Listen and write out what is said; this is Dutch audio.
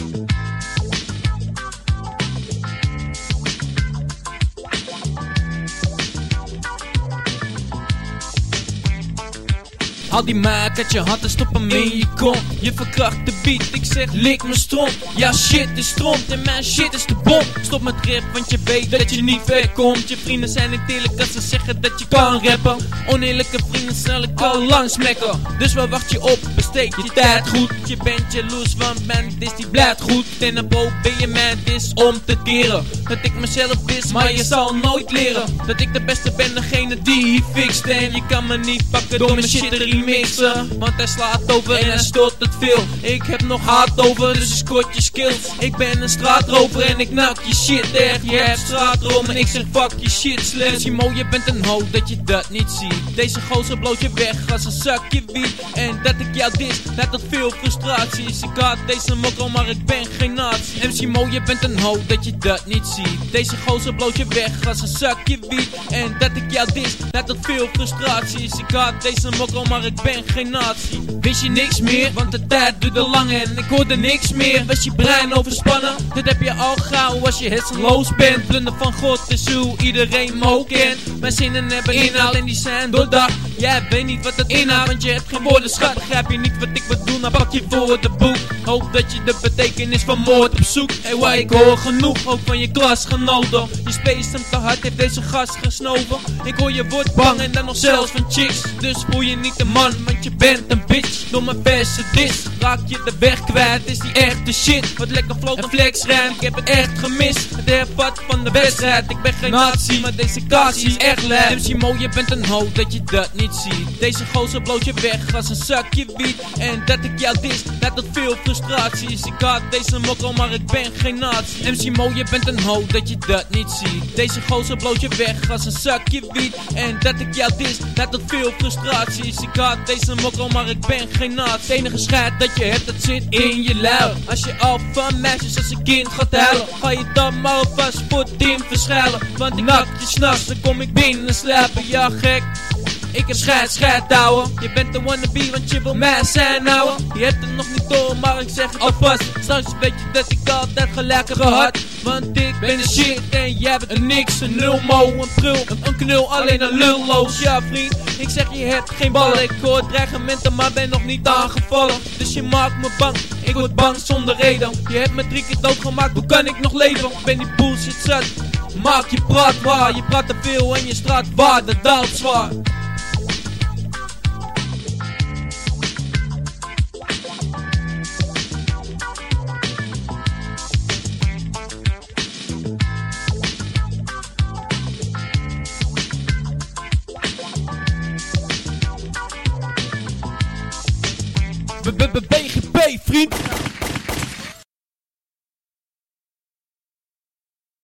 thank you Haal die maak uit je hand en stop in je kont. Je verkracht de beat, ik zeg lik me stront. Ja shit is stront en mijn shit is de bom. Stop met rap, want je weet dat je niet ver komt. Je vrienden zijn niet eerlijk als ze zeggen dat je kan rappen. Oneerlijke vrienden zal ik al lang smekken Dus waar wacht je op, besteed je tijd goed. Je bent jaloers, want man, dit die blijft goed. En dan probeer je mij dis om te keren. Dat ik mezelf is, maar je zal nooit leren. Dat ik de beste ben, degene die En je kan me niet pakken door mijn shit erin mixen. Want hij slaat over en hij stoort het veel. Ik heb nog hard over, dus ik scoort je skills. Ik ben een straatrover en ik nak je shit echt. Je hebt straatroom en ik zeg fuck je shit slecht Simo, je bent een ho dat je dat niet ziet. Deze gozer bloot je weg als een zakje wiet. En dat ik jou dis, leidt tot veel frustraties Ik had deze mokkel, maar ik ben geen nazi. MC Mo, je bent een ho dat je dat niet ziet. Deze gozer bloot je weg als een zakje wiet. En dat ik jou dis, leidt tot veel frustraties Ik had deze mokkel, maar ik ben geen nazi Wist je niks meer, want de tijd duurde lang en ik hoorde niks meer. Was je brein overspannen, dit heb je al gauw als je hersenloos bent. Blunder van God is hoe iedereen me kent. Mijn zinnen hebben inhoud en die zijn doordacht. Jij weet niet wat het inhoudt, want je hebt geen schat Begrijp je niet wat ik bedoel, dan pak je voor de boek Hoop dat je de betekenis van moord op zoek. Hey waar ik hoor genoeg, ook van je klasgenoten Je space hem te hard, heeft deze gast gesnoven. Ik hoor je wordt bang en dan nog zelfs van chicks. Dus voel je niet de man, want je bent een bitch. Door mijn verse dis, raak je de weg kwijt. Is die echte shit, wat lekker flow en flex Ik heb het echt gemist, het hervat van de wedstrijd. Ik ben geen nazi, maar deze kaas is echt lijp MC Mo, je bent een ho, dat je dat niet ziet. Deze gozer bloot je weg als een zakje wiet. En dat ik jou dis, leidt tot veel frustraties. Ik had deze mokkel, maar ik ben geen nazi. MC Mo, je bent een ho, dat je dat niet ziet. Deze gozer bloot je weg als een zakje wiet. En dat ik jou dis, leidt tot veel frustraties. Ik had deze mokkel, maar ik ben geen nazi. Het enige scheid dat je hebt, dat zit in je luil Als je al van meisjes als een kind gaat huilen Ga je dan maar alvast voor Tim verschuilen Want ik nak je s'nachts, dan kom ik binnen slapen. Ja gek ik heb scheid, scheid ouwe Je bent de wannabe, want je wil mij zijn ouwe. Je hebt het nog niet door, maar ik zeg het alvast. Straks weet je dat ik altijd gelijk heb gehad Want ik ben de shit en jij bent een niks. Een mo, een prul, een, een knul, alleen een lulloos. Ja vriend, ik zeg je hebt geen ballen Ik hoor dreigementen, maar ben nog niet aangevallen. Dus je maakt me bang, ik word bang zonder reden. Je hebt me drie keer doodgemaakt, hoe kan ik nog leven? Ik ben die bullshit zat Maak je praat waar, je praat te veel en je straat waar, dat daalt zwaar BGP, vriend.